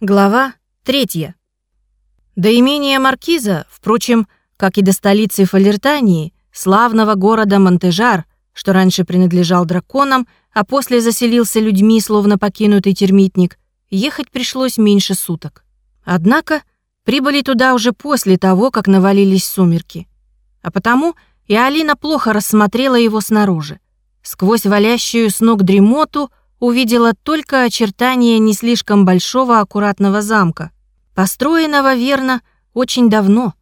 Глава третья. До имения Маркиза, впрочем, как и до столицы Фалертании, славного города Монтежар, что раньше принадлежал драконам, а после заселился людьми, словно покинутый термитник, ехать пришлось меньше суток. Однако прибыли туда уже после того, как навалились сумерки. А потому и Алина плохо рассмотрела его снаружи. Сквозь валящую с ног дремоту увидела только очертания не слишком большого аккуратного замка, построенного, верно, очень давно.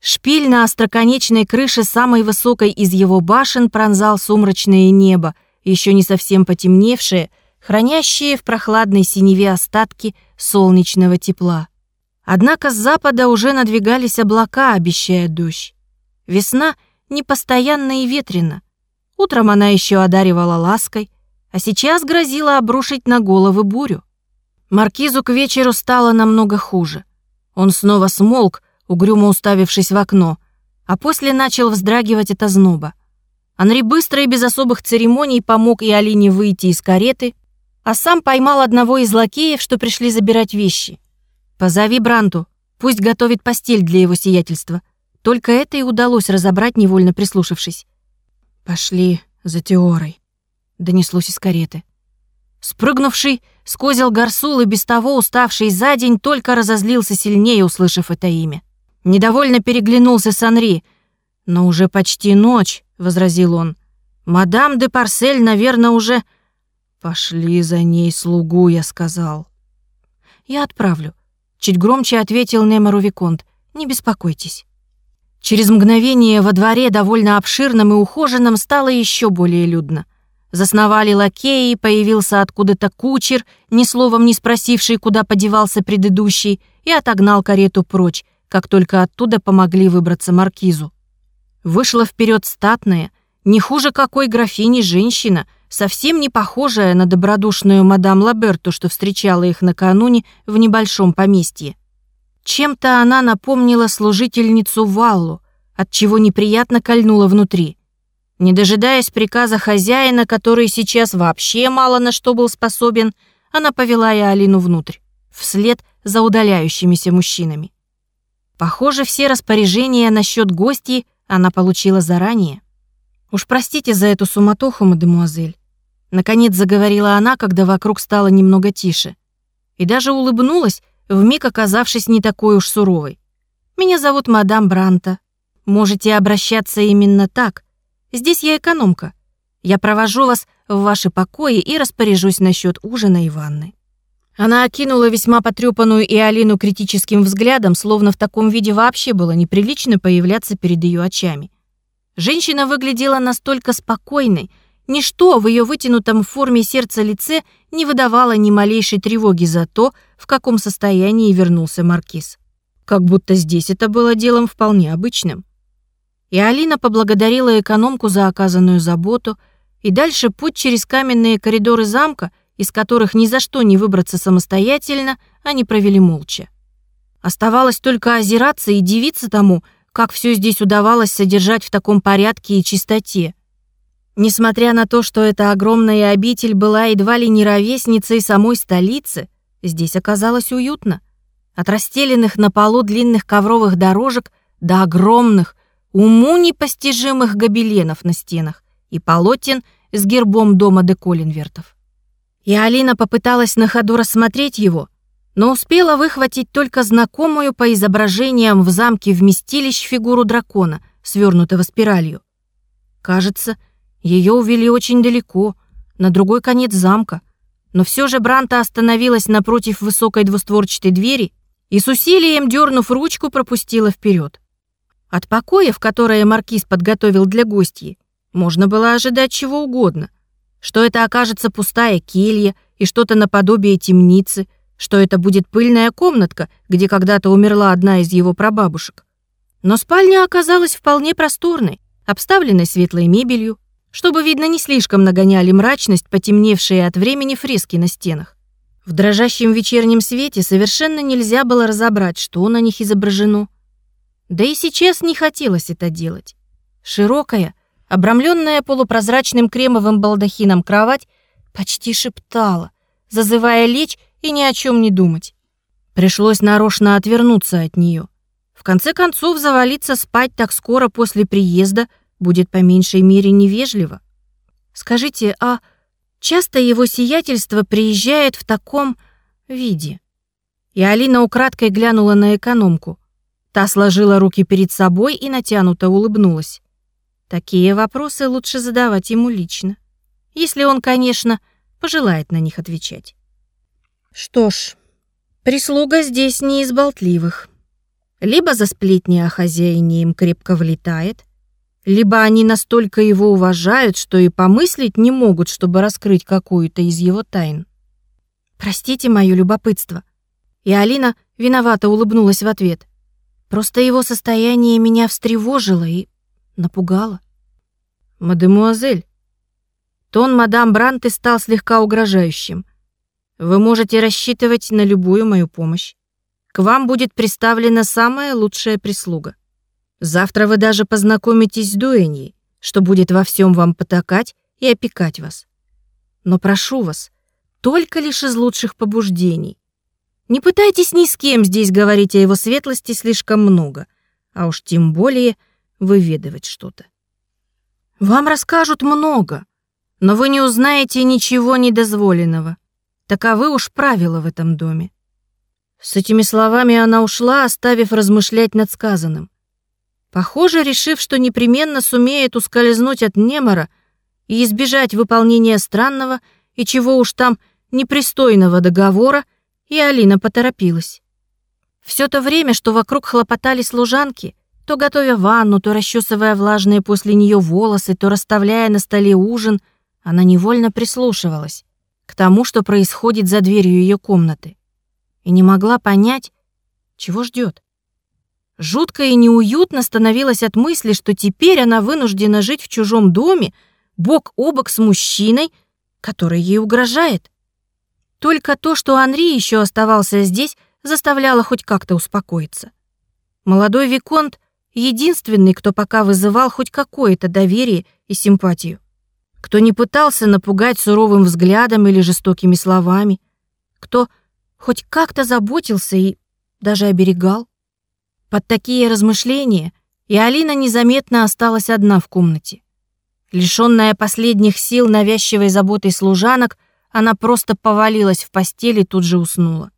Шпиль на остроконечной крыше самой высокой из его башен пронзал сумрачное небо, еще не совсем потемневшее, хранящее в прохладной синеве остатки солнечного тепла. Однако с запада уже надвигались облака, обещая дождь. Весна непостоянна и ветрена. Утром она еще одаривала лаской, а сейчас грозила обрушить на головы бурю. Маркизу к вечеру стало намного хуже. Он снова смолк, угрюмо уставившись в окно, а после начал вздрагивать от озноба. Анри быстро и без особых церемоний помог и Алине выйти из кареты, а сам поймал одного из лакеев, что пришли забирать вещи. «Позови Бранту, пусть готовит постель для его сиятельства». Только это и удалось разобрать, невольно прислушавшись. «Пошли за Теорой», донеслось из кареты. Спрыгнувший с Гарсул и без того уставший за день только разозлился сильнее, услышав это имя. Недовольно переглянулся с Анри. «Но уже почти ночь», — возразил он. «Мадам де Парсель, наверное, уже...» «Пошли за ней слугу», — я сказал. «Я отправлю», — чуть громче ответил Немару Виконт. «Не беспокойтесь». Через мгновение во дворе, довольно обширном и ухоженном, стало еще более людно. Засновали лакеи, появился откуда-то кучер, ни словом не спросивший, куда подевался предыдущий, и отогнал карету прочь, как только оттуда помогли выбраться маркизу. Вышла вперед статная, не хуже какой графини женщина, совсем не похожая на добродушную мадам Лаберту, что встречала их накануне в небольшом поместье. Чем-то она напомнила служительницу Валлу, от чего неприятно кольнула внутри. Не дожидаясь приказа хозяина, который сейчас вообще мало на что был способен, она повела и Алину внутрь, вслед за удаляющимися мужчинами. Похоже, все распоряжения насчет гостей она получила заранее. «Уж простите за эту суматоху, мадемуазель», наконец заговорила она, когда вокруг стало немного тише. И даже улыбнулась, вмиг оказавшись не такой уж суровой. «Меня зовут мадам Бранта. Можете обращаться именно так. Здесь я экономка. Я провожу вас в ваши покои и распоряжусь насчет ужина и ванны». Она окинула весьма потрепанную Иолину критическим взглядом, словно в таком виде вообще было неприлично появляться перед ее очами. Женщина выглядела настолько спокойной, ничто в ее вытянутом форме сердца лице не выдавало ни малейшей тревоги за то, в каком состоянии вернулся маркиз. Как будто здесь это было делом вполне обычным. И Алина поблагодарила экономку за оказанную заботу, и дальше путь через каменные коридоры замка, из которых ни за что не выбраться самостоятельно, они провели молча. Оставалось только озираться и дивиться тому, как все здесь удавалось содержать в таком порядке и чистоте. Несмотря на то, что эта огромная обитель была едва ли не ровесницей самой столицы, здесь оказалось уютно. От расстеленных на полу длинных ковровых дорожек до огромных, уму непостижимых гобеленов на стенах и полотен с гербом дома де Колинвертов. И Алина попыталась на ходу рассмотреть его, но успела выхватить только знакомую по изображениям в замке вместилищ фигуру дракона, свернутого спиралью. Кажется, ее увели очень далеко, на другой конец замка, но все же Бранта остановилась напротив высокой двустворчатой двери и с усилием дернув ручку пропустила вперед. От покоя, в которое маркиз подготовил для гостей, можно было ожидать чего угодно. Что это окажется пустая келья и что-то наподобие темницы, что это будет пыльная комнатка, где когда-то умерла одна из его прабабушек. Но спальня оказалась вполне просторной, обставленной светлой мебелью, чтобы, видно, не слишком нагоняли мрачность, потемневшие от времени фрески на стенах. В дрожащем вечернем свете совершенно нельзя было разобрать, что на них изображено. Да и сейчас не хотелось это делать. Широкая, обрамленная полупрозрачным кремовым балдахином кровать почти шептала, зазывая лечь и ни о чем не думать. Пришлось нарочно отвернуться от нее. В конце концов, завалиться спать так скоро после приезда будет по меньшей мере невежливо. Скажите, а часто его сиятельство приезжает в таком виде? И Алина украдкой глянула на экономку. Та сложила руки перед собой и натянуто улыбнулась. Такие вопросы лучше задавать ему лично. Если он, конечно, пожелает на них отвечать. Что ж, прислуга здесь не из болтливых. Либо за сплетни о хозяине им крепко влетает, либо они настолько его уважают, что и помыслить не могут, чтобы раскрыть какую-то из его тайн. Простите моё любопытство. И Алина виновато улыбнулась в ответ. Просто его состояние меня встревожило и напугало. «Мадемуазель», тон мадам Бранты стал слегка угрожающим. «Вы можете рассчитывать на любую мою помощь. К вам будет представлена самая лучшая прислуга. Завтра вы даже познакомитесь с дуэньей, что будет во всем вам потакать и опекать вас. Но прошу вас, только лишь из лучших побуждений. Не пытайтесь ни с кем здесь говорить о его светлости слишком много, а уж тем более выведывать что-то. Вам расскажут много, но вы не узнаете ничего недозволенного. Таковы уж правила в этом доме. С этими словами она ушла, оставив размышлять над сказанным. Похоже, решив, что непременно сумеет ускользнуть от Немора и избежать выполнения странного и чего уж там непристойного договора, и Алина поторопилась. Все то время, что вокруг хлопотали служанки, то готовя ванну, то расчесывая влажные после нее волосы, то расставляя на столе ужин, она невольно прислушивалась к тому, что происходит за дверью ее комнаты, и не могла понять, чего ждет. Жутко и неуютно становилось от мысли, что теперь она вынуждена жить в чужом доме, бок о бок с мужчиной, который ей угрожает. Только то, что Анри еще оставался здесь, заставляло хоть как-то успокоиться. Молодой Виконт — единственный, кто пока вызывал хоть какое-то доверие и симпатию. Кто не пытался напугать суровым взглядом или жестокими словами. Кто хоть как-то заботился и даже оберегал. Под такие размышления и Алина незаметно осталась одна в комнате. Лишённая последних сил навязчивой заботой служанок, она просто повалилась в постель и тут же уснула.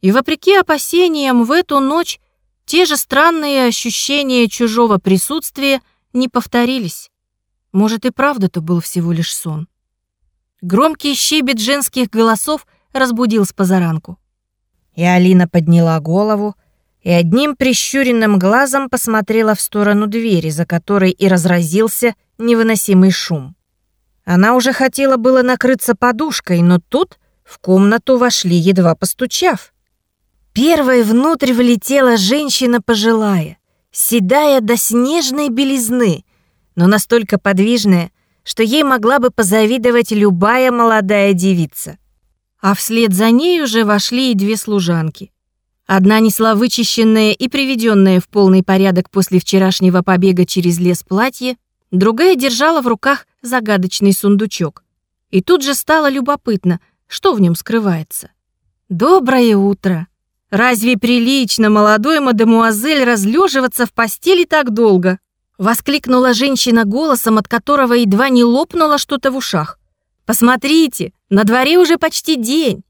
И вопреки опасениям, в эту ночь те же странные ощущения чужого присутствия не повторились. Может, и правда-то был всего лишь сон. Громкий щебет женских голосов разбудил с позаранку. И Алина подняла голову и одним прищуренным глазом посмотрела в сторону двери, за которой и разразился невыносимый шум. Она уже хотела было накрыться подушкой, но тут в комнату вошли, едва постучав. Первой внутрь влетела женщина пожилая, седая до снежной белизны, но настолько подвижная, что ей могла бы позавидовать любая молодая девица. А вслед за ней уже вошли и две служанки. Одна несла вычищенное и приведенное в полный порядок после вчерашнего побега через лес платье, другая держала в руках загадочный сундучок. И тут же стало любопытно, что в нем скрывается. «Доброе утро! Разве прилично молодой мадемуазель разлеживаться в постели так долго?» Воскликнула женщина голосом, от которого едва не лопнуло что-то в ушах. «Посмотрите, на дворе уже почти день!»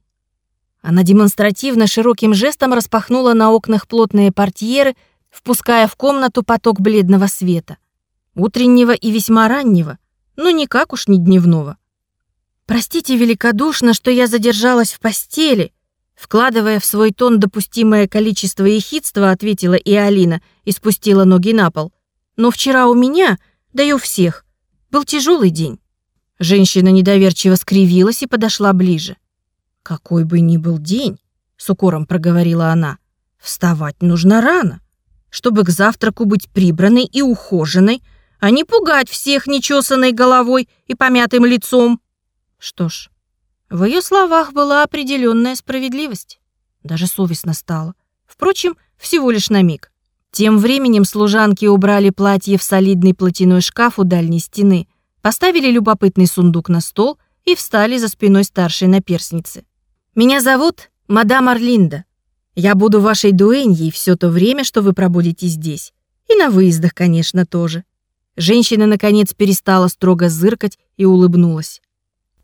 Она демонстративно широким жестом распахнула на окнах плотные портьеры, впуская в комнату поток бледного света. Утреннего и весьма раннего, но никак уж не дневного. «Простите великодушно, что я задержалась в постели», вкладывая в свой тон допустимое количество ехидства, ответила и Алина и спустила ноги на пол. «Но вчера у меня, да и у всех, был тяжелый день». Женщина недоверчиво скривилась и подошла ближе. «Какой бы ни был день», — с укором проговорила она, — «вставать нужно рано, чтобы к завтраку быть прибранной и ухоженной, а не пугать всех нечесанной головой и помятым лицом. Что ж, в ее словах была определенная справедливость. Даже совестно стало. Впрочем, всего лишь на миг. Тем временем служанки убрали платье в солидный платяной шкаф у дальней стены, поставили любопытный сундук на стол и встали за спиной старшей наперсницы. «Меня зовут мадам Орлинда. Я буду вашей дуэньей все то время, что вы пробудете здесь. И на выездах, конечно, тоже. Женщина, наконец, перестала строго зыркать и улыбнулась.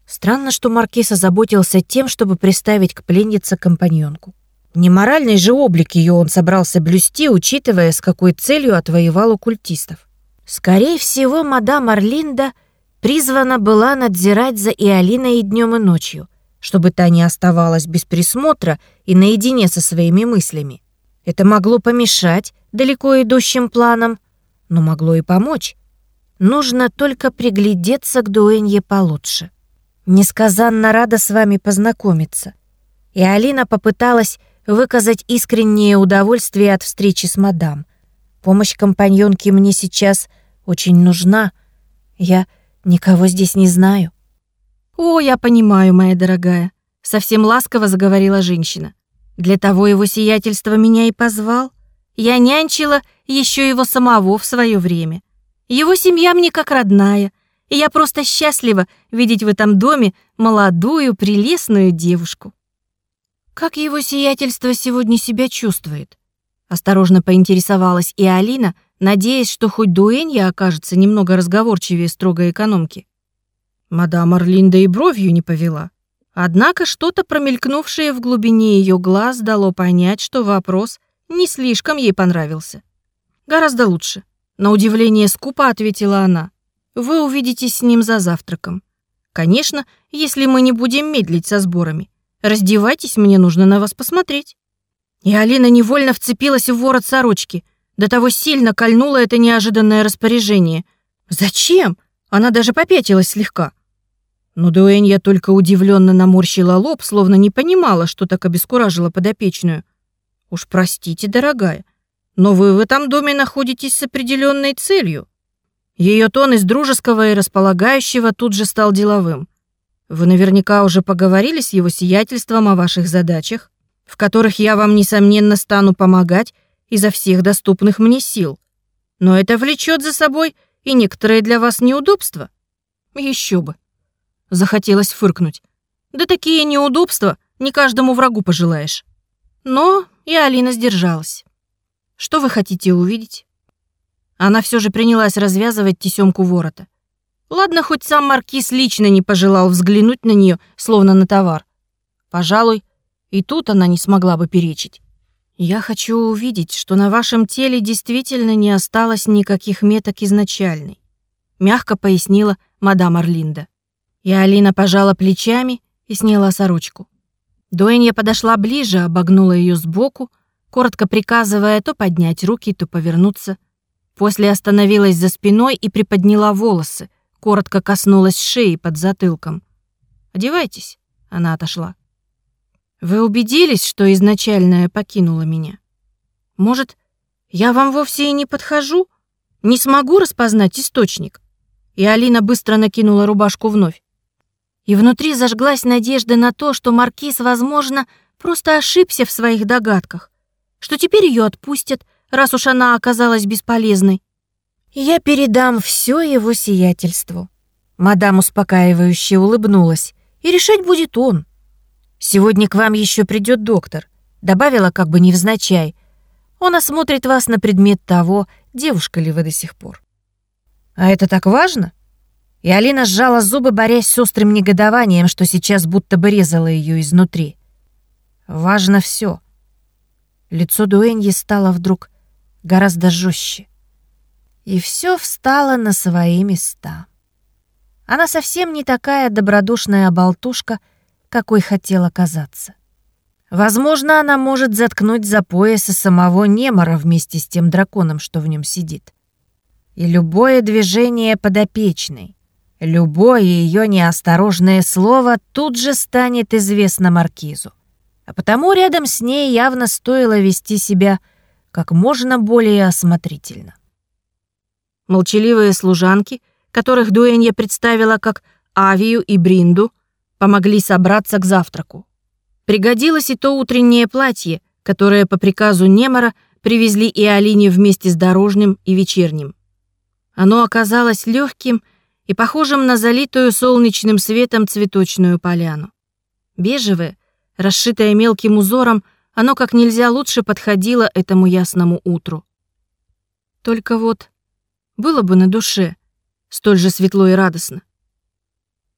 Странно, что Маркиз озаботился тем, чтобы приставить к пленнице компаньонку. Неморальный же облик ее он собрался блюсти, учитывая, с какой целью отвоевал у культистов. Скорее всего, мадам Орлинда призвана была надзирать за Иолиной и днем, и ночью, чтобы та не оставалась без присмотра и наедине со своими мыслями. Это могло помешать далеко идущим планам, но могло и помочь. Нужно только приглядеться к Дуэнье получше. Несказанно рада с вами познакомиться. И Алина попыталась выказать искреннее удовольствие от встречи с мадам. Помощь компаньонки мне сейчас очень нужна. Я никого здесь не знаю. О, я понимаю, моя дорогая, совсем ласково заговорила женщина. Для того его сиятельство меня и позвал. Я нянчила еще его самого в свое время. Его семья мне как родная, и я просто счастлива видеть в этом доме молодую, прелестную девушку. «Как его сиятельство сегодня себя чувствует?» Осторожно поинтересовалась и Алина, надеясь, что хоть Дуэнья окажется немного разговорчивее строгой экономки. Мадам Орлинда и бровью не повела. Однако что-то промелькнувшее в глубине ее глаз дало понять, что вопрос не слишком ей понравился. «Гораздо лучше», — на удивление скупо ответила она. «Вы увидитесь с ним за завтраком. Конечно, если мы не будем медлить со сборами. Раздевайтесь, мне нужно на вас посмотреть». И Алина невольно вцепилась в ворот сорочки. До того сильно кольнуло это неожиданное распоряжение. «Зачем?» Она даже попятилась слегка. Но Дуэнья только удивленно наморщила лоб, словно не понимала, что так обескуражило подопечную. «Уж простите, дорогая, но вы в этом доме находитесь с определенной целью». Ее тон из дружеского и располагающего тут же стал деловым. Вы наверняка уже поговорили с его сиятельством о ваших задачах, в которых я вам, несомненно, стану помогать изо всех доступных мне сил. Но это влечет за собой и некоторые для вас неудобства. Еще бы. Захотелось фыркнуть. Да такие неудобства не каждому врагу пожелаешь. Но и Алина сдержалась. Что вы хотите увидеть? Она все же принялась развязывать тесемку ворота. Ладно, хоть сам маркиз лично не пожелал взглянуть на нее, словно на товар. Пожалуй, и тут она не смогла бы перечить. «Я хочу увидеть, что на вашем теле действительно не осталось никаких меток изначальной», мягко пояснила мадам Орлинда. И Алина пожала плечами и сняла сорочку. Дуэнья подошла ближе, обогнула ее сбоку, коротко приказывая то поднять руки, то повернуться. После остановилась за спиной и приподняла волосы, коротко коснулась шеи под затылком. «Одевайтесь», — она отошла. «Вы убедились, что изначальная покинула меня? Может, я вам вовсе и не подхожу? Не смогу распознать источник?» И Алина быстро накинула рубашку вновь. И внутри зажглась надежда на то, что Маркиз, возможно, просто ошибся в своих догадках, что теперь ее отпустят, раз уж она оказалась бесполезной. «Я передам все его сиятельству». Мадам успокаивающе улыбнулась. «И решать будет он. Сегодня к вам еще придет доктор», добавила как бы невзначай. «Он осмотрит вас на предмет того, девушка ли вы до сих пор». «А это так важно?» И Алина сжала зубы, борясь с острым негодованием, что сейчас будто бы резало ее изнутри. «Важно все. Лицо Дуэньи стало вдруг гораздо жестче и все встало на свои места. Она совсем не такая добродушная болтушка, какой хотела казаться. Возможно, она может заткнуть за пояс и самого Немора вместе с тем драконом, что в нем сидит. И любое движение подопечной, любое ее неосторожное слово тут же станет известно Маркизу. А потому рядом с ней явно стоило вести себя как можно более осмотрительно. Молчаливые служанки, которых Дуэнья представила как Авию и Бринду, помогли собраться к завтраку. Пригодилось и то утреннее платье, которое по приказу Немора привезли и Алине вместе с дорожным и вечерним. Оно оказалось легким и похожим на залитую солнечным светом цветочную поляну. Бежевое, расшитое мелким узором, оно как нельзя лучше подходило этому ясному утру. Только вот было бы на душе столь же светло и радостно.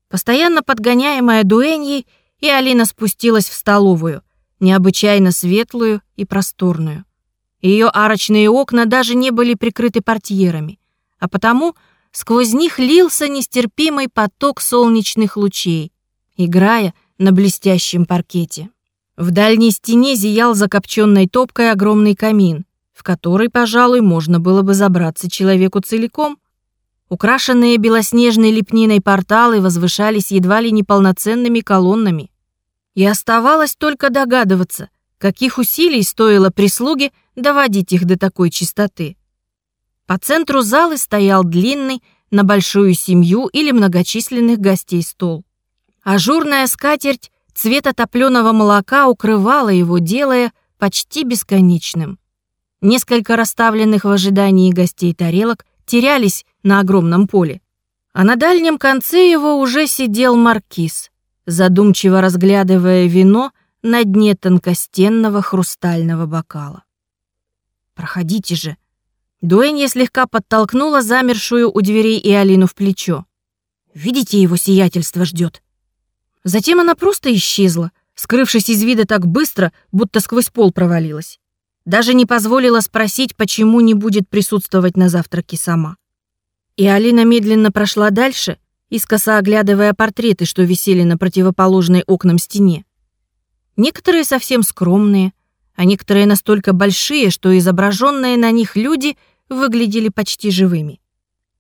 Постоянно подгоняемая дуэньей, и Алина спустилась в столовую, необычайно светлую и просторную. Ее арочные окна даже не были прикрыты портьерами, а потому сквозь них лился нестерпимый поток солнечных лучей, играя на блестящем паркете. В дальней стене зиял закопченной топкой огромный камин, в который, пожалуй, можно было бы забраться человеку целиком. Украшенные белоснежной лепниной порталы возвышались едва ли неполноценными колоннами. И оставалось только догадываться, каких усилий стоило прислуге доводить их до такой чистоты. По центру залы стоял длинный, на большую семью или многочисленных гостей стол. Ажурная скатерть цвета топленого молока укрывала его, делая почти бесконечным. Несколько расставленных в ожидании гостей тарелок терялись на огромном поле. А на дальнем конце его уже сидел маркиз, задумчиво разглядывая вино на дне тонкостенного хрустального бокала. «Проходите же!» Дуэнья слегка подтолкнула замершую у дверей и Алину в плечо. «Видите, его сиятельство ждет. Затем она просто исчезла, скрывшись из вида так быстро, будто сквозь пол провалилась. Даже не позволила спросить, почему не будет присутствовать на завтраке сама. И Алина медленно прошла дальше, искоса оглядывая портреты, что висели на противоположной окнам стене. Некоторые совсем скромные, а некоторые настолько большие, что изображенные на них люди выглядели почти живыми.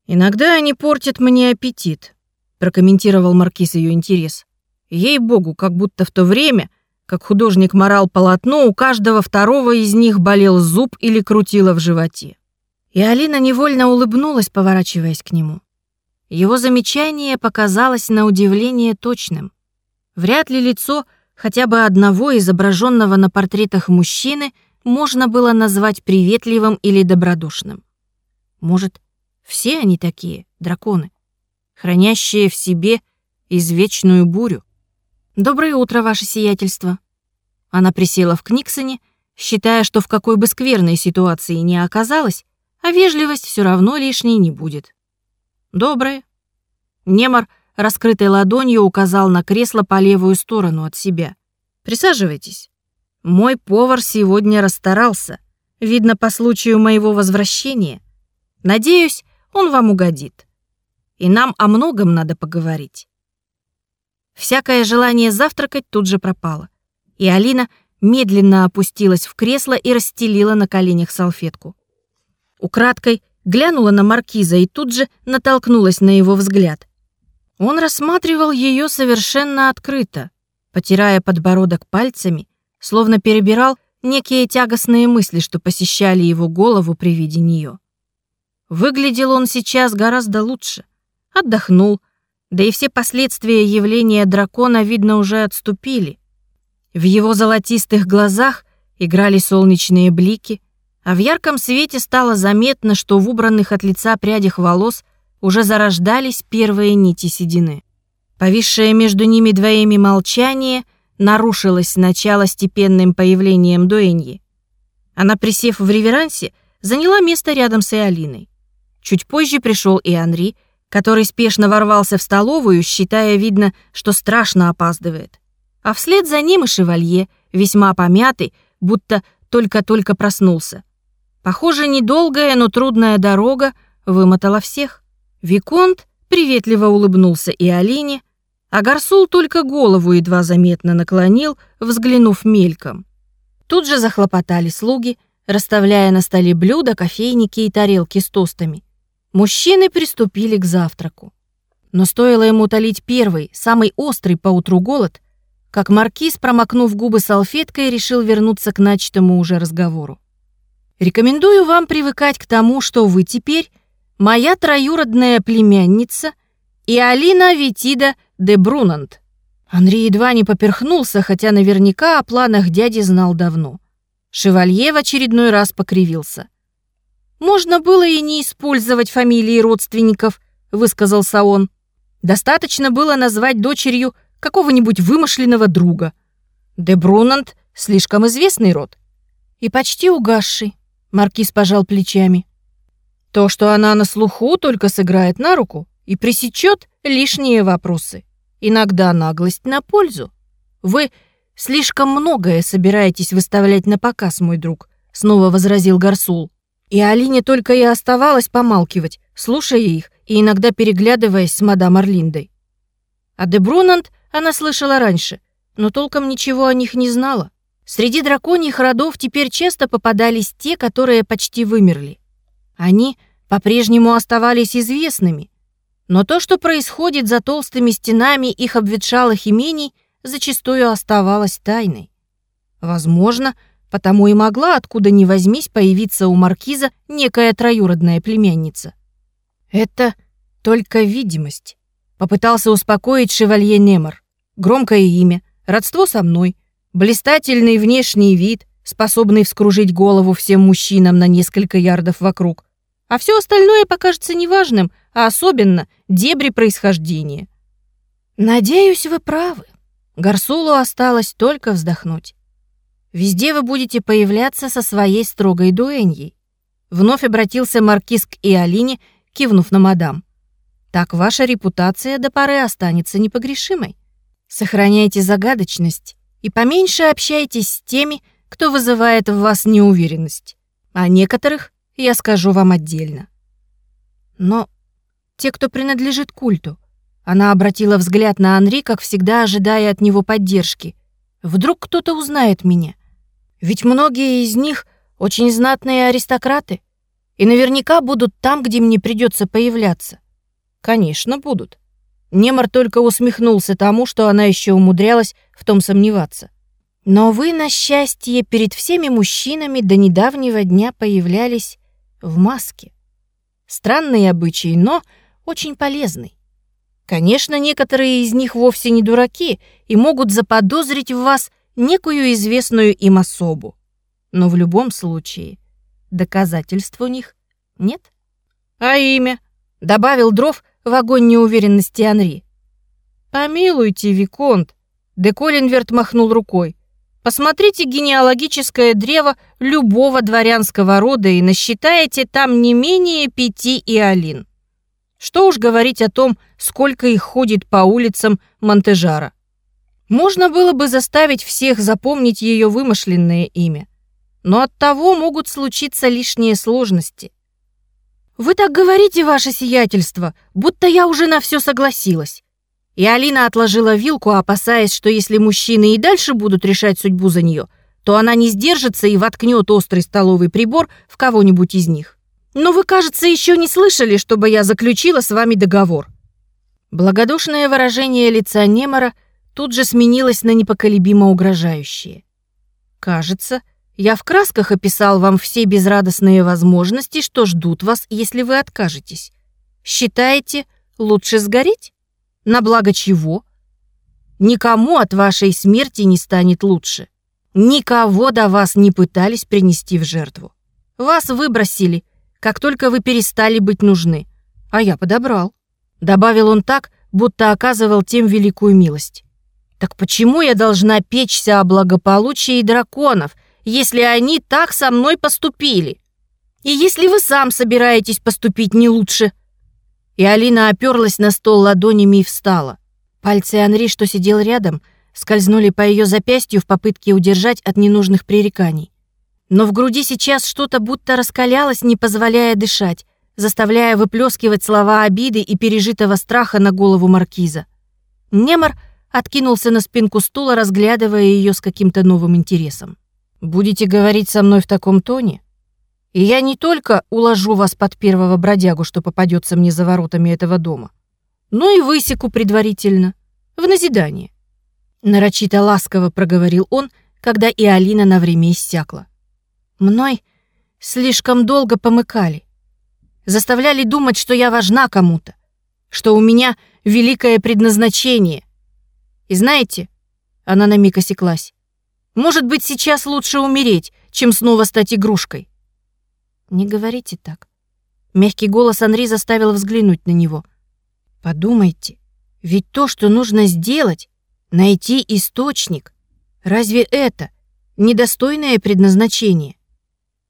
«Иногда они портят мне аппетит», — прокомментировал Маркиз ее интерес. Ей-богу, как будто в то время, как художник морал полотно, у каждого второго из них болел зуб или крутило в животе. И Алина невольно улыбнулась, поворачиваясь к нему. Его замечание показалось на удивление точным. Вряд ли лицо хотя бы одного изображенного на портретах мужчины можно было назвать приветливым или добродушным. Может, все они такие, драконы, хранящие в себе извечную бурю? «Доброе утро, ваше сиятельство». Она присела в Книксоне, считая, что в какой бы скверной ситуации ни оказалась, а вежливость все равно лишней не будет. «Доброе». Немор раскрытой ладонью указал на кресло по левую сторону от себя. «Присаживайтесь. Мой повар сегодня расстарался, видно, по случаю моего возвращения. Надеюсь, он вам угодит. И нам о многом надо поговорить». Всякое желание завтракать тут же пропало. И Алина медленно опустилась в кресло и расстелила на коленях салфетку. Украдкой глянула на маркиза и тут же натолкнулась на его взгляд. Он рассматривал ее совершенно открыто, потирая подбородок пальцами, словно перебирал некие тягостные мысли, что посещали его голову при виде нее. Выглядел он сейчас гораздо лучше. Отдохнул, да и все последствия явления дракона, видно, уже отступили. В его золотистых глазах играли солнечные блики, а в ярком свете стало заметно, что в убранных от лица прядях волос уже зарождались первые нити седины. Повисшее между ними двоими молчание нарушилось сначала степенным появлением Дуэньи. Она, присев в реверансе, заняла место рядом с Иолиной. Чуть позже пришел и Анри, который спешно ворвался в столовую, считая, видно, что страшно опаздывает. А вслед за ним и шевалье, весьма помятый, будто только-только проснулся. Похоже, недолгая, но трудная дорога вымотала всех. Виконт приветливо улыбнулся и Алине, а Гарсул только голову едва заметно наклонил, взглянув мельком. Тут же захлопотали слуги, расставляя на столе блюда, кофейники и тарелки с тостами. Мужчины приступили к завтраку. Но стоило ему утолить первый, самый острый поутру голод, как маркиз, промокнув губы салфеткой, решил вернуться к начатому уже разговору. «Рекомендую вам привыкать к тому, что вы теперь моя троюродная племянница и Алина Витида де Брунант». Андрей едва не поперхнулся, хотя наверняка о планах дяди знал давно. Шевалье в очередной раз покривился – можно было и не использовать фамилии родственников, высказался он. Достаточно было назвать дочерью какого-нибудь вымышленного друга. Де Брунант слишком известный род. И почти угасший. Маркиз пожал плечами. То, что она на слуху, только сыграет на руку и пресечет лишние вопросы. Иногда наглость на пользу. Вы слишком многое собираетесь выставлять на показ, мой друг, снова возразил Гарсул. И Алине только и оставалось помалкивать, слушая их и иногда переглядываясь с мадам Орлиндой. А де Брунанд она слышала раньше, но толком ничего о них не знала. Среди драконьих родов теперь часто попадались те, которые почти вымерли. Они по-прежнему оставались известными, но то, что происходит за толстыми стенами их обветшалых имений, зачастую оставалось тайной. Возможно, потому и могла откуда ни возьмись появиться у маркиза некая троюродная племянница. Это только видимость. Попытался успокоить шевалье Немор. Громкое имя, родство со мной, блистательный внешний вид, способный вскружить голову всем мужчинам на несколько ярдов вокруг. А все остальное покажется неважным, а особенно дебри происхождения. Надеюсь, вы правы. Гарсулу осталось только вздохнуть. Везде вы будете появляться со своей строгой дуэньей. Вновь обратился маркиз к Иолине, кивнув на мадам. Так ваша репутация до поры останется непогрешимой. Сохраняйте загадочность и поменьше общайтесь с теми, кто вызывает в вас неуверенность. О некоторых я скажу вам отдельно. Но те, кто принадлежит культу, она обратила взгляд на Анри, как всегда ожидая от него поддержки. Вдруг кто-то узнает меня. Ведь многие из них очень знатные аристократы и наверняка будут там, где мне придется появляться. Конечно, будут. Немар только усмехнулся тому, что она еще умудрялась в том сомневаться. Но вы, на счастье, перед всеми мужчинами до недавнего дня появлялись в маске. Странный обычай, но очень полезный. Конечно, некоторые из них вовсе не дураки и могут заподозрить в вас некую известную им особу. Но в любом случае доказательств у них нет. А имя? Добавил дров в огонь неуверенности Анри. Помилуйте, Виконт. Де Коллинверт махнул рукой. Посмотрите генеалогическое древо любого дворянского рода и насчитаете там не менее пяти иолин. Что уж говорить о том, сколько их ходит по улицам Монтежара. Можно было бы заставить всех запомнить ее вымышленное имя. Но от того могут случиться лишние сложности. «Вы так говорите, ваше сиятельство, будто я уже на все согласилась». И Алина отложила вилку, опасаясь, что если мужчины и дальше будут решать судьбу за нее, то она не сдержится и воткнет острый столовый прибор в кого-нибудь из них. Но вы, кажется, еще не слышали, чтобы я заключила с вами договор». Благодушное выражение лица Немора тут же сменилось на непоколебимо угрожающее. «Кажется, я в красках описал вам все безрадостные возможности, что ждут вас, если вы откажетесь. Считаете, лучше сгореть? На благо чего? Никому от вашей смерти не станет лучше. Никого до вас не пытались принести в жертву. Вас выбросили, как только вы перестали быть нужны. А я подобрал. Добавил он так, будто оказывал тем великую милость. Так почему я должна печься о благополучии драконов, если они так со мной поступили? И если вы сам собираетесь поступить не лучше?» И Алина оперлась на стол ладонями и встала. Пальцы Анри, что сидел рядом, скользнули по ее запястью в попытке удержать от ненужных пререканий. Но в груди сейчас что-то будто раскалялось, не позволяя дышать, заставляя выплескивать слова обиды и пережитого страха на голову маркиза. Немар откинулся на спинку стула, разглядывая ее с каким-то новым интересом. Будете говорить со мной в таком тоне? И я не только уложу вас под первого бродягу, что попадется мне за воротами этого дома, но и высеку предварительно, в назидание. Нарочито ласково проговорил он, когда и Алина на время иссякла. Мной слишком долго помыкали. Заставляли думать, что я важна кому-то, что у меня великое предназначение. И знаете, она на миг осеклась. Может быть, сейчас лучше умереть, чем снова стать игрушкой. Не говорите так. Мягкий голос Анри заставил взглянуть на него. Подумайте, ведь то, что нужно сделать, найти источник, разве это недостойное предназначение.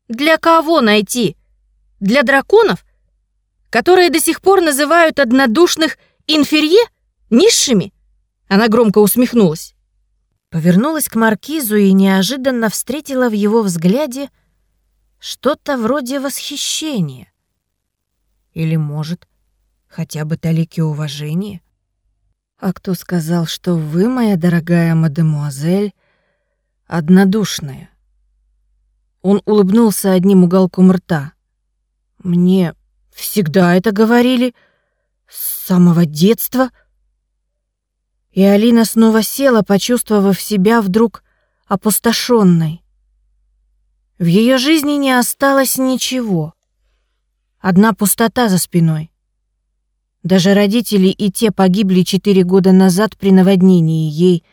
Для кого найти? Для драконов, которые до сих пор называют однодушных инферье низшими? Она громко усмехнулась. Повернулась к маркизу и неожиданно встретила в его взгляде что-то вроде восхищения. Или, может, хотя бы талики уважения? А кто сказал, что вы, моя дорогая мадемуазель, однодушная? Он улыбнулся одним уголком рта. Мне всегда это говорили с самого детства. И Алина снова села, почувствовав себя вдруг опустошенной. В ее жизни не осталось ничего. Одна пустота за спиной. Даже родители и те погибли четыре года назад при наводнении, ей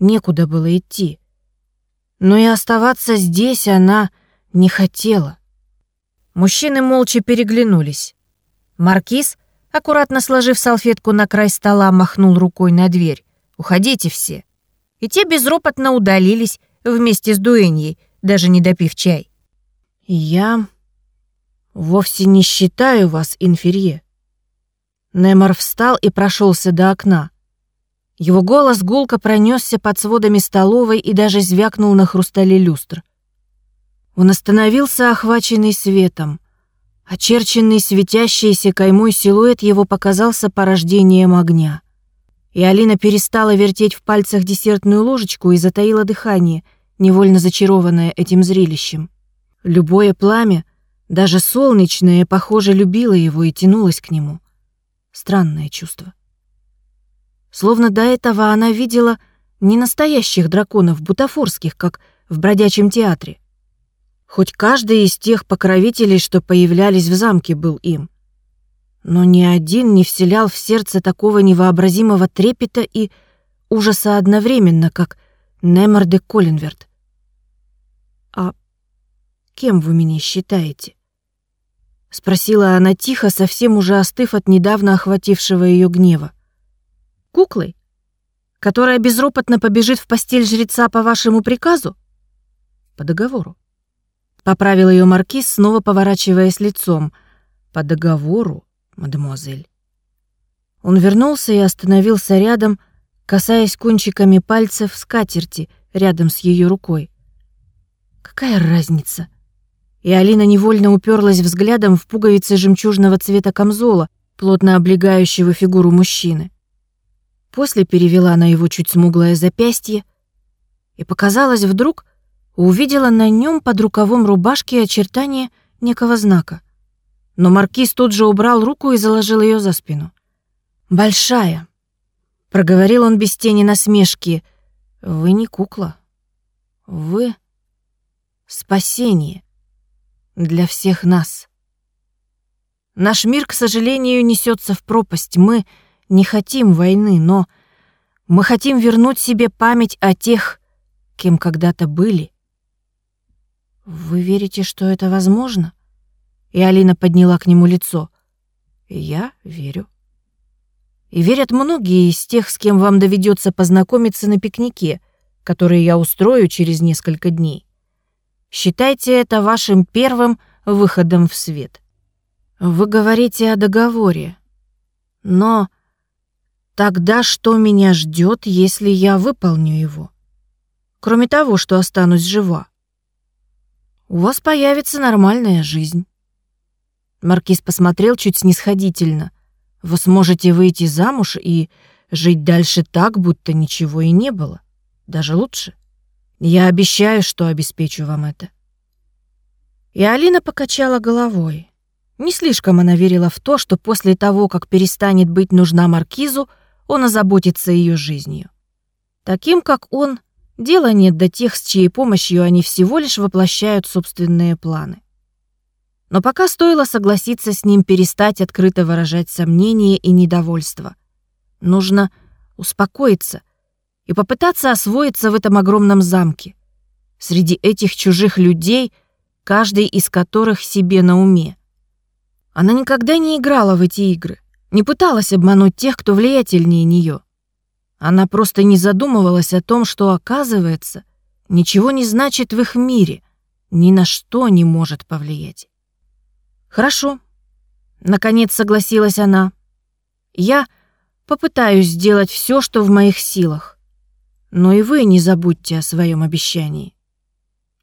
некуда было идти. Но и оставаться здесь она не хотела. Мужчины молча переглянулись. Маркиз, аккуратно сложив салфетку на край стола, махнул рукой на дверь. «Уходите все». И те безропотно удалились вместе с Дуэньей, даже не допив чай. «Я вовсе не считаю вас инферье». Немор встал и прошелся до окна. Его голос гулко пронесся под сводами столовой и даже звякнул на хрустале люстр. Он остановился, охваченный светом. Очерченный светящийся каймой силуэт его показался порождением огня. И Алина перестала вертеть в пальцах десертную ложечку и затаила дыхание, невольно зачарованная этим зрелищем. Любое пламя, даже солнечное, похоже, любило его и тянулось к нему. Странное чувство. Словно до этого она видела не настоящих драконов, бутафорских, как в бродячем театре. Хоть каждый из тех покровителей, что появлялись в замке, был им. Но ни один не вселял в сердце такого невообразимого трепета и ужаса одновременно, как Немор де Коллинверт. «А кем вы меня считаете?» Спросила она тихо, совсем уже остыв от недавно охватившего ее гнева. «Куклой, которая безропотно побежит в постель жреца по вашему приказу?» «По договору». Поправил ее маркиз, снова поворачиваясь лицом. «По договору, мадемуазель». Он вернулся и остановился рядом, касаясь кончиками пальцев скатерти рядом с ее рукой. Какая разница? И Алина невольно уперлась взглядом в пуговицы жемчужного цвета камзола, плотно облегающего фигуру мужчины. После перевела на его чуть смуглое запястье и показалось вдруг, увидела на нем под рукавом рубашки очертания некого знака. Но маркиз тут же убрал руку и заложил ее за спину. «Большая», Проговорил он без тени насмешки. «Вы не кукла. Вы — спасение для всех нас. Наш мир, к сожалению, несется в пропасть. Мы не хотим войны, но мы хотим вернуть себе память о тех, кем когда-то были. Вы верите, что это возможно?» И Алина подняла к нему лицо. «Я верю». И верят многие из тех, с кем вам доведется познакомиться на пикнике, который я устрою через несколько дней. Считайте это вашим первым выходом в свет. Вы говорите о договоре. Но тогда что меня ждет, если я выполню его? Кроме того, что останусь жива. У вас появится нормальная жизнь. Маркиз посмотрел чуть снисходительно. Вы сможете выйти замуж и жить дальше так, будто ничего и не было. Даже лучше. Я обещаю, что обеспечу вам это. И Алина покачала головой. Не слишком она верила в то, что после того, как перестанет быть нужна маркизу, он озаботится ее жизнью. Таким, как он, дела нет до тех, с чьей помощью они всего лишь воплощают собственные планы. Но пока стоило согласиться с ним перестать открыто выражать сомнения и недовольство. Нужно успокоиться и попытаться освоиться в этом огромном замке. Среди этих чужих людей, каждый из которых себе на уме. Она никогда не играла в эти игры, не пыталась обмануть тех, кто влиятельнее нее. Она просто не задумывалась о том, что, оказывается, ничего не значит в их мире, ни на что не может повлиять. Хорошо, наконец согласилась она. Я попытаюсь сделать все, что в моих силах. Но и вы не забудьте о своем обещании.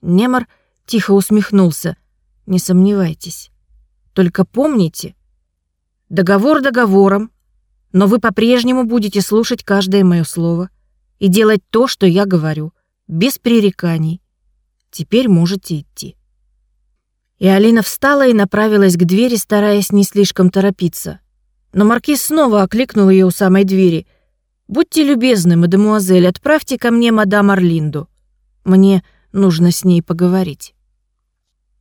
Немар тихо усмехнулся. Не сомневайтесь. Только помните, договор договором, но вы по-прежнему будете слушать каждое мое слово и делать то, что я говорю, без пререканий. Теперь можете идти. И Алина встала и направилась к двери, стараясь не слишком торопиться. Но маркиз снова окликнул ее у самой двери. «Будьте любезны, мадемуазель, отправьте ко мне мадам Орлинду. Мне нужно с ней поговорить».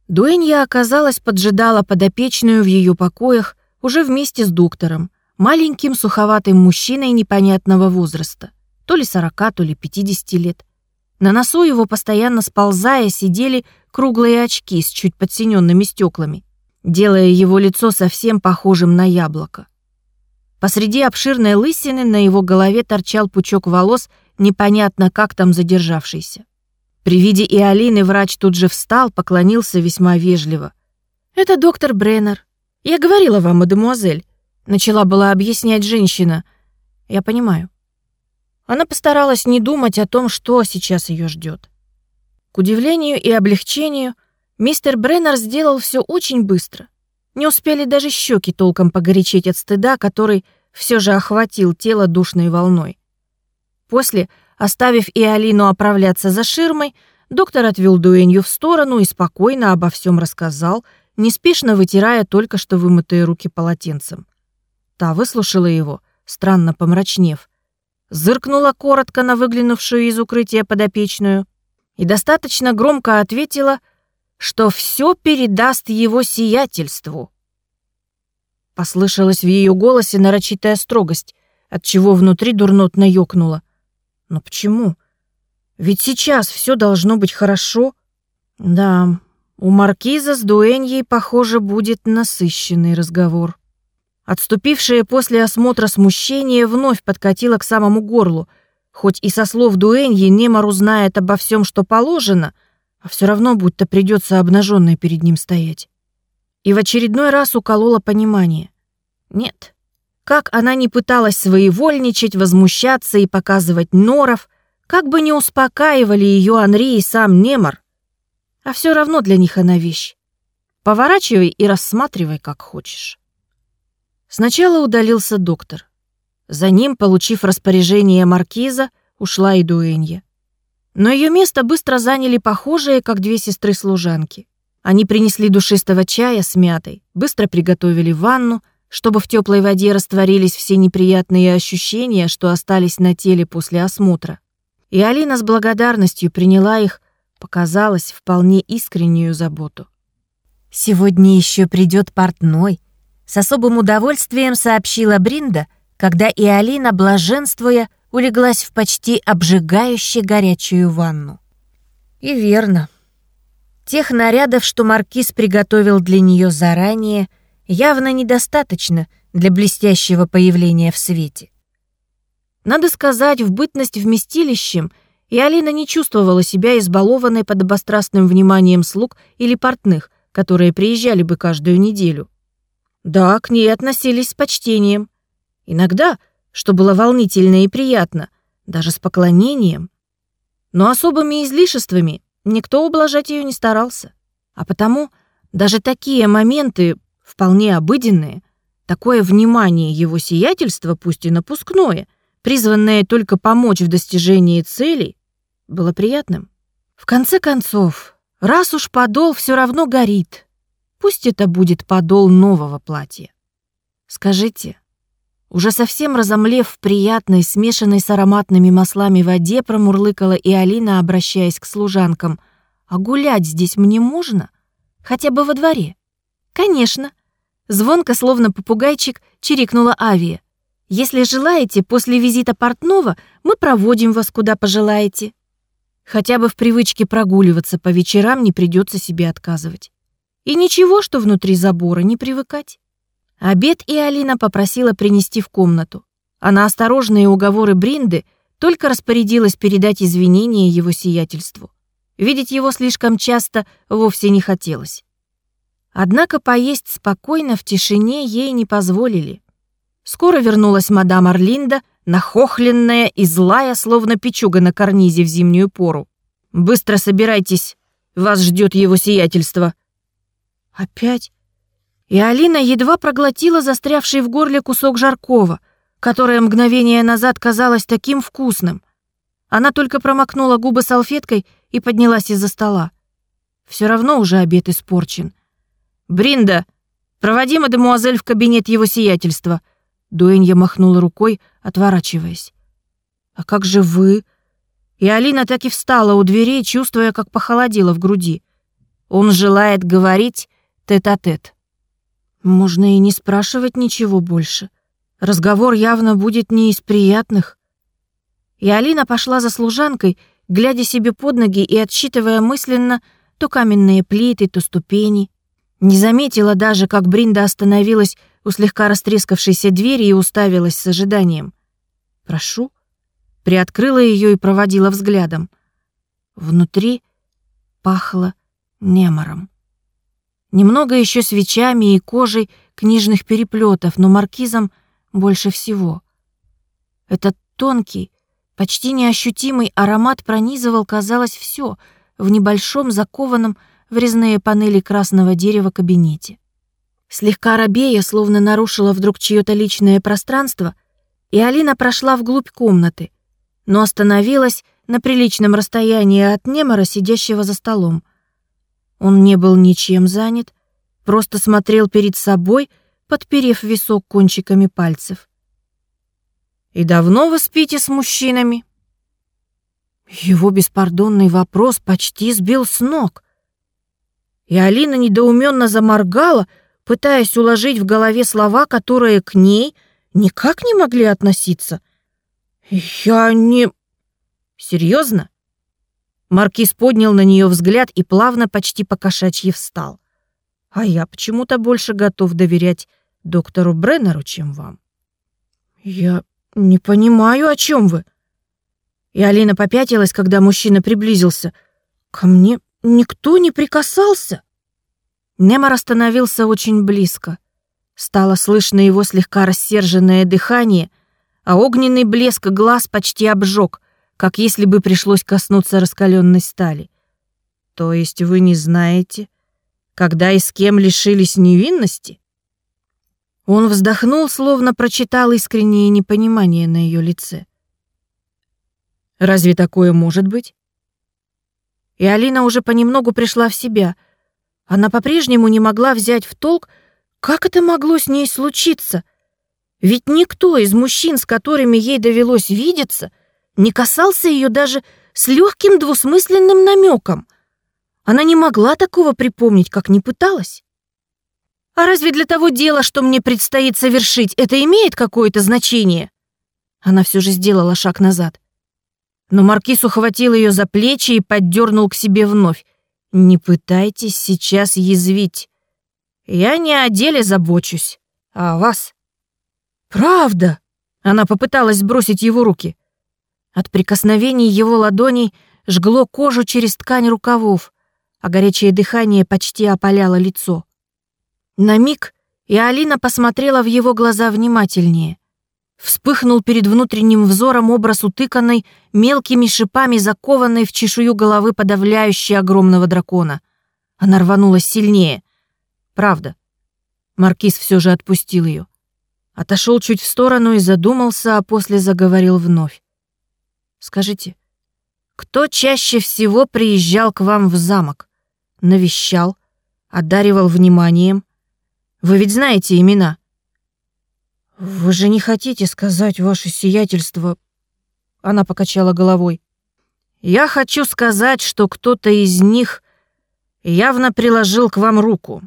Дуэнья, оказалось, поджидала подопечную в ее покоях уже вместе с доктором, маленьким суховатым мужчиной непонятного возраста, то ли сорока, то ли пятидесяти лет. На носу его, постоянно сползая, сидели круглые очки с чуть подсиненными стеклами, делая его лицо совсем похожим на яблоко. Посреди обширной лысины на его голове торчал пучок волос, непонятно как там задержавшийся. При виде и Алины врач тут же встал, поклонился весьма вежливо. «Это доктор Бреннер. Я говорила вам, мадемуазель», — начала была объяснять женщина. «Я понимаю». Она постаралась не думать о том, что сейчас ее ждет. К удивлению и облегчению, мистер Бреннер сделал все очень быстро. Не успели даже щеки толком погорячить от стыда, который все же охватил тело душной волной. После, оставив и Алину оправляться за ширмой, доктор отвел Дуэнью в сторону и спокойно обо всем рассказал, неспешно вытирая только что вымытые руки полотенцем. Та выслушала его, странно помрачнев, зыркнула коротко на выглянувшую из укрытия подопечную и достаточно громко ответила — что все передаст его сиятельству. Послышалась в ее голосе нарочитая строгость, от чего внутри дурнотно ёкнуло. Но почему? Ведь сейчас все должно быть хорошо. Да, у маркиза с дуэньей, похоже, будет насыщенный разговор. Отступившее после осмотра смущение вновь подкатило к самому горлу. Хоть и со слов дуэньи Немар узнает обо всем, что положено — а все равно будто придется обнаженной перед ним стоять. И в очередной раз уколола понимание. Нет. Как она не пыталась своевольничать, возмущаться и показывать норов, как бы не успокаивали ее Анри и сам Немар, а все равно для них она вещь. Поворачивай и рассматривай, как хочешь. Сначала удалился доктор. За ним, получив распоряжение маркиза, ушла и дуэнья. Но ее место быстро заняли похожие, как две сестры-служанки. Они принесли душистого чая с мятой, быстро приготовили ванну, чтобы в теплой воде растворились все неприятные ощущения, что остались на теле после осмотра. И Алина с благодарностью приняла их, показалось, вполне искреннюю заботу. «Сегодня еще придет портной», — с особым удовольствием сообщила Бринда, когда и Алина, блаженствуя, улеглась в почти обжигающе горячую ванну. И верно. Тех нарядов, что маркиз приготовил для нее заранее, явно недостаточно для блестящего появления в свете. Надо сказать, в бытность вместилищем и Алина не чувствовала себя избалованной под обострастным вниманием слуг или портных, которые приезжали бы каждую неделю. Да, к ней относились с почтением. Иногда — что было волнительно и приятно, даже с поклонением. Но особыми излишествами никто ублажать ее не старался. А потому даже такие моменты, вполне обыденные, такое внимание его сиятельства, пусть и напускное, призванное только помочь в достижении целей, было приятным. В конце концов, раз уж подол все равно горит, пусть это будет подол нового платья. Скажите, уже совсем разомлев в приятной, смешанной с ароматными маслами воде, промурлыкала и Алина, обращаясь к служанкам. «А гулять здесь мне можно? Хотя бы во дворе?» «Конечно!» Звонко, словно попугайчик, чирикнула Авия. «Если желаете, после визита портного мы проводим вас куда пожелаете». Хотя бы в привычке прогуливаться по вечерам не придется себе отказывать. И ничего, что внутри забора не привыкать. Обед и Алина попросила принести в комнату, а на осторожные уговоры Бринды только распорядилась передать извинения его сиятельству. видеть его слишком часто вовсе не хотелось. Однако поесть спокойно в тишине ей не позволили. Скоро вернулась мадам Орлинда, нахохленная и злая, словно печуга на карнизе в зимнюю пору. «Быстро собирайтесь, вас ждет его сиятельство». «Опять?» И Алина едва проглотила застрявший в горле кусок жаркого, которое мгновение назад казалось таким вкусным. Она только промокнула губы салфеткой и поднялась из-за стола. Все равно уже обед испорчен. «Бринда, проводи мадемуазель в кабинет его сиятельства», Дуэнья махнула рукой, отворачиваясь. «А как же вы?» И Алина так и встала у дверей, чувствуя, как похолодело в груди. Он желает говорить тет-а-тет. -тет. Можно и не спрашивать ничего больше. Разговор явно будет не из приятных. И Алина пошла за служанкой, глядя себе под ноги и отсчитывая мысленно то каменные плиты, то ступени. Не заметила даже, как Бринда остановилась у слегка растрескавшейся двери и уставилась с ожиданием. «Прошу». Приоткрыла ее и проводила взглядом. Внутри пахло немором. Немного еще свечами и кожей книжных переплетов, но маркизом больше всего. Этот тонкий, почти неощутимый аромат пронизывал, казалось, все в небольшом закованном в резные панели красного дерева кабинете. Слегка робея, словно нарушила вдруг чье-то личное пространство, и Алина прошла вглубь комнаты, но остановилась на приличном расстоянии от Немора, сидящего за столом. Он не был ничем занят, просто смотрел перед собой, подперев висок кончиками пальцев. «И давно вы спите с мужчинами?» Его беспардонный вопрос почти сбил с ног. И Алина недоуменно заморгала, пытаясь уложить в голове слова, которые к ней никак не могли относиться. «Я не...» «Серьезно?» Маркиз поднял на нее взгляд и плавно, почти покошачьи встал. «А я почему-то больше готов доверять доктору Бреннеру, чем вам». «Я не понимаю, о чем вы». И Алина попятилась, когда мужчина приблизился. «Ко мне никто не прикасался». Немор остановился очень близко. Стало слышно его слегка рассерженное дыхание, а огненный блеск глаз почти обжег, как если бы пришлось коснуться раскаленной стали. То есть вы не знаете, когда и с кем лишились невинности? Он вздохнул, словно прочитал искреннее непонимание на ее лице. Разве такое может быть? И Алина уже понемногу пришла в себя — она по-прежнему не могла взять в толк, как это могло с ней случиться. Ведь никто из мужчин, с которыми ей довелось видеться, не касался ее даже с легким двусмысленным намеком. Она не могла такого припомнить, как не пыталась. А разве для того дела, что мне предстоит совершить, это имеет какое-то значение? Она все же сделала шаг назад. Но Маркиз ухватил ее за плечи и поддернул к себе вновь. Не пытайтесь сейчас язвить. Я не о деле забочусь, а о вас. Правда? Она попыталась сбросить его руки. От прикосновений его ладоней жгло кожу через ткань рукавов, а горячее дыхание почти опаляло лицо. На миг и Алина посмотрела в его глаза внимательнее. Вспыхнул перед внутренним взором образ утыканной, мелкими шипами закованной в чешую головы подавляющей огромного дракона. Она рванулась сильнее. Правда. Маркиз все же отпустил ее. Отошел чуть в сторону и задумался, а после заговорил вновь. «Скажите, кто чаще всего приезжал к вам в замок? Навещал? Одаривал вниманием? Вы ведь знаете имена?» «Вы же не хотите сказать ваше сиятельство?» Она покачала головой. «Я хочу сказать, что кто-то из них явно приложил к вам руку.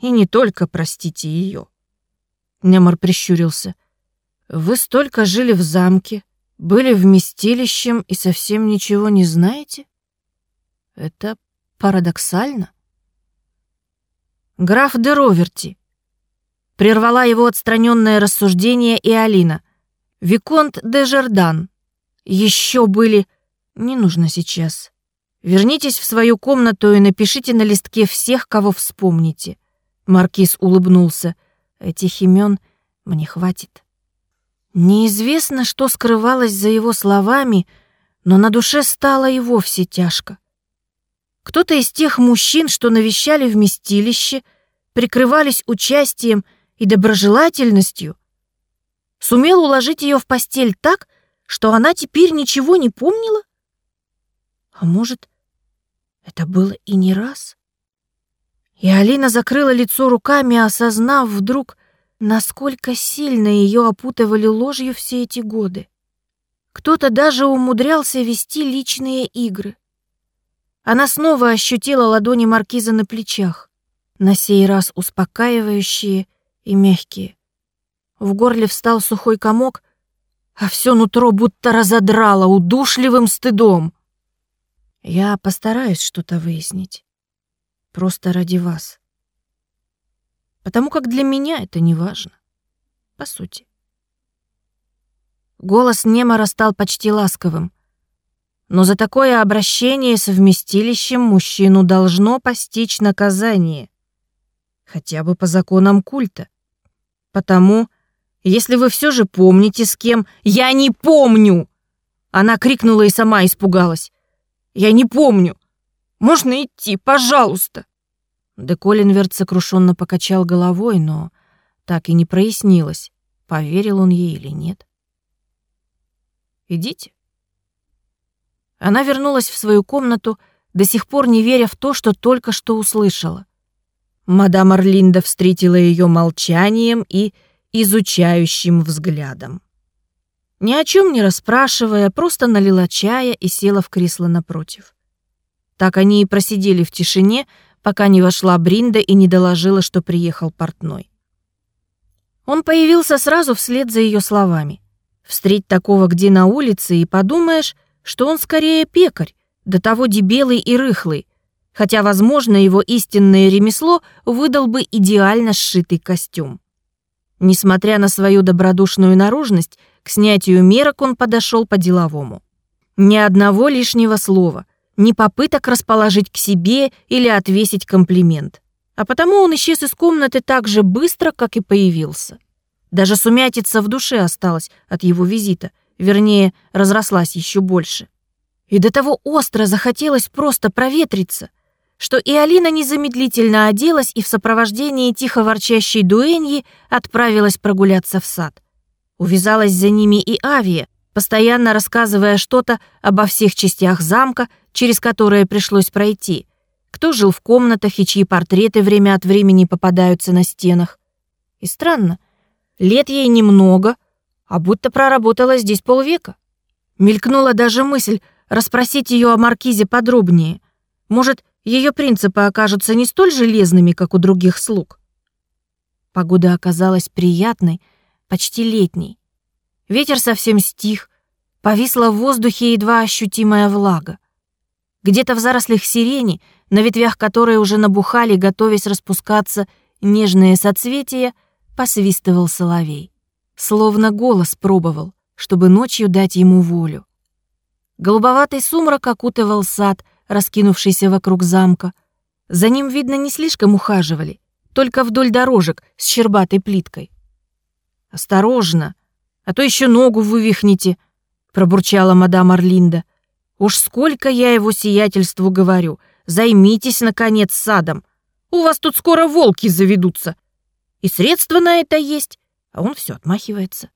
И не только, простите, ее. Немор прищурился. «Вы столько жили в замке, были вместилищем и совсем ничего не знаете? Это парадоксально». «Граф де Роверти, Прервала его отстраненное рассуждение и Алина. «Виконт де Жердан. Еще были...» «Не нужно сейчас». Вернитесь в свою комнату и напишите на листке всех, кого вспомните. Маркиз улыбнулся. Этих имен мне хватит. Неизвестно, что скрывалось за его словами, но на душе стало и вовсе тяжко. Кто-то из тех мужчин, что навещали вместилище, прикрывались участием и доброжелательностью, сумел уложить ее в постель так, что она теперь ничего не помнила? А может, это было и не раз? И Алина закрыла лицо руками, осознав вдруг, насколько сильно ее опутывали ложью все эти годы. Кто-то даже умудрялся вести личные игры. Она снова ощутила ладони маркиза на плечах, на сей раз успокаивающие и мягкие. В горле встал сухой комок, а все нутро будто разодрало удушливым стыдом. Я постараюсь что-то выяснить. Просто ради вас. Потому как для меня это не важно. По сути. Голос Немора стал почти ласковым. Но за такое обращение с вместилищем мужчину должно постичь наказание. Хотя бы по законам культа. Потому, если вы все же помните, с кем... «Я не помню!» Она крикнула и сама испугалась. «Я не помню! Можно идти, пожалуйста!» Де Коллинверт сокрушенно покачал головой, но так и не прояснилось, поверил он ей или нет. «Идите», она вернулась в свою комнату, до сих пор не веря в то, что только что услышала. Мадам Орлинда встретила ее молчанием и изучающим взглядом. Ни о чем не расспрашивая, просто налила чая и села в кресло напротив. Так они и просидели в тишине, пока не вошла Бринда и не доложила, что приехал портной. Он появился сразу вслед за ее словами. Встреть такого где на улице и подумаешь, что он скорее пекарь, до того дебелый и рыхлый, хотя, возможно, его истинное ремесло выдал бы идеально сшитый костюм. Несмотря на свою добродушную наружность, к снятию мерок он подошел по-деловому. Ни одного лишнего слова, ни попыток расположить к себе или отвесить комплимент. А потому он исчез из комнаты так же быстро, как и появился. Даже сумятица в душе осталась от его визита — вернее, разрослась еще больше. И до того остро захотелось просто проветриться, что и Алина незамедлительно оделась и в сопровождении тихо ворчащей дуэньи отправилась прогуляться в сад. Увязалась за ними и Авия, постоянно рассказывая что-то обо всех частях замка, через которые пришлось пройти, кто жил в комнатах и чьи портреты время от времени попадаются на стенах. И странно, лет ей немного — а будто проработала здесь полвека. Мелькнула даже мысль расспросить ее о маркизе подробнее. Может, ее принципы окажутся не столь железными, как у других слуг. Погода оказалась приятной, почти летней. Ветер совсем стих, повисла в воздухе едва ощутимая влага. Где-то в зарослях сирени, на ветвях которой уже набухали, готовясь распускаться нежные соцветия, посвистывал соловей словно голос пробовал, чтобы ночью дать ему волю. Голубоватый сумрак окутывал сад, раскинувшийся вокруг замка. За ним, видно, не слишком ухаживали, только вдоль дорожек с щербатой плиткой. «Осторожно, а то еще ногу вывихните», — пробурчала мадам Орлинда. «Уж сколько я его сиятельству говорю, займитесь, наконец, садом. У вас тут скоро волки заведутся. И средства на это есть, а он все отмахивается.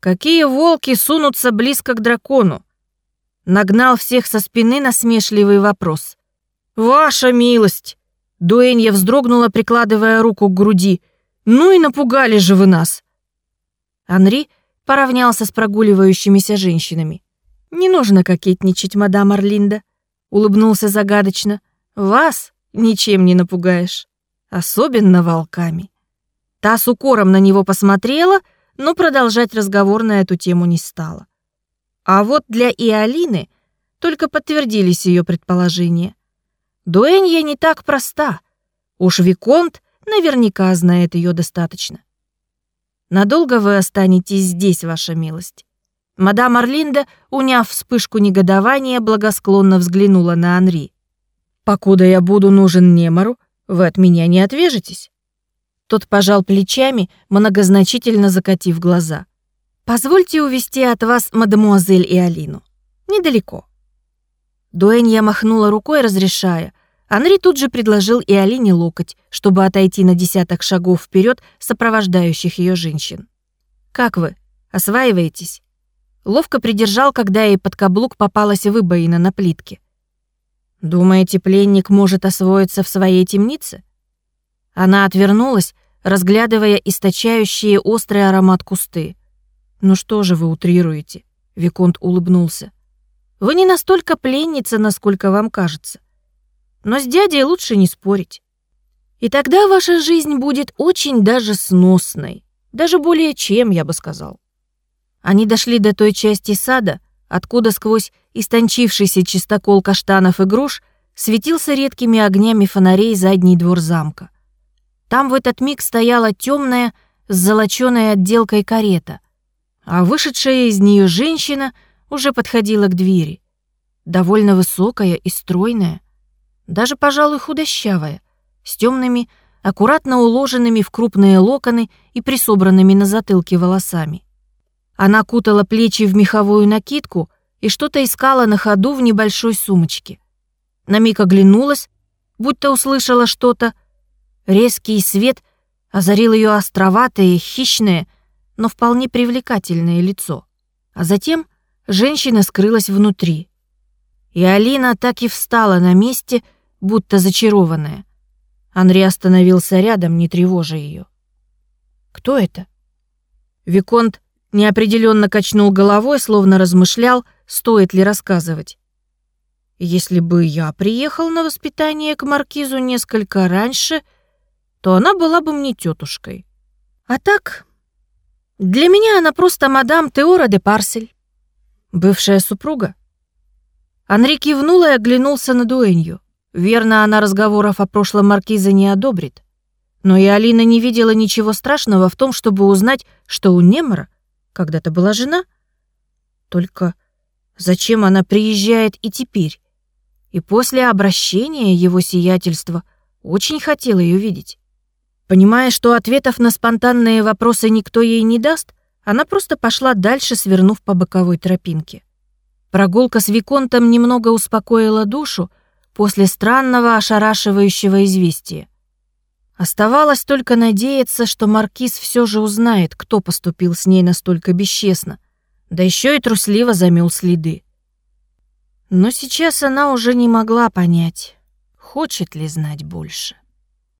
Какие волки сунутся близко к дракону? Нагнал всех со спины насмешливый вопрос. «Ваша милость!» Дуэнья вздрогнула, прикладывая руку к груди. «Ну и напугали же вы нас!» Анри поравнялся с прогуливающимися женщинами. «Не нужно кокетничать, мадам Орлинда», — улыбнулся загадочно. «Вас ничем не напугаешь, особенно волками». Та с укором на него посмотрела, но продолжать разговор на эту тему не стала. А вот для Иолины только подтвердились ее предположения. Дуэнья не так проста. Уж Виконт наверняка знает ее достаточно. Надолго вы останетесь здесь, ваша милость? Мадам Орлинда, уняв вспышку негодования, благосклонно взглянула на Анри. «Покуда я буду нужен Немору, вы от меня не отвяжетесь?» Тот пожал плечами, многозначительно закатив глаза. «Позвольте увести от вас мадемуазель и Алину. Недалеко». Дуэнья махнула рукой, разрешая. Анри тут же предложил и Алине локоть, чтобы отойти на десяток шагов вперед сопровождающих ее женщин. «Как вы? Осваиваетесь?» Ловко придержал, когда ей под каблук попалась выбоина на плитке. «Думаете, пленник может освоиться в своей темнице?» Она отвернулась, разглядывая источающие острый аромат кусты. «Ну что же вы утрируете?» — Виконт улыбнулся. «Вы не настолько пленница, насколько вам кажется. Но с дядей лучше не спорить. И тогда ваша жизнь будет очень даже сносной. Даже более чем, я бы сказал». Они дошли до той части сада, откуда сквозь истончившийся чистокол каштанов и груш светился редкими огнями фонарей задний двор замка. Там в этот миг стояла темная с золоченой отделкой карета, а вышедшая из нее женщина уже подходила к двери. Довольно высокая и стройная, даже, пожалуй, худощавая, с темными, аккуратно уложенными в крупные локоны и присобранными на затылке волосами. Она кутала плечи в меховую накидку и что-то искала на ходу в небольшой сумочке. На миг оглянулась, будто услышала что-то. Резкий свет озарил ее островатое, хищное, но вполне привлекательное лицо. А затем женщина скрылась внутри. И Алина так и встала на месте, будто зачарованная. Андрей остановился рядом, не тревожа ее. «Кто это?» Виконт Неопределенно качнул головой, словно размышлял, стоит ли рассказывать. Если бы я приехал на воспитание к маркизу несколько раньше, то она была бы мне тетушкой. А так, для меня она просто мадам Теора де Парсель, бывшая супруга. Анри кивнул и оглянулся на дуэнью. Верно, она разговоров о прошлом маркиза не одобрит. Но и Алина не видела ничего страшного в том, чтобы узнать, что у Немора когда-то была жена. Только зачем она приезжает и теперь? И после обращения его сиятельства очень хотела ее видеть. Понимая, что ответов на спонтанные вопросы никто ей не даст, она просто пошла дальше, свернув по боковой тропинке. Прогулка с Виконтом немного успокоила душу после странного ошарашивающего известия. Оставалось только надеяться, что Маркиз все же узнает, кто поступил с ней настолько бесчестно, да еще и трусливо замел следы. Но сейчас она уже не могла понять, хочет ли знать больше.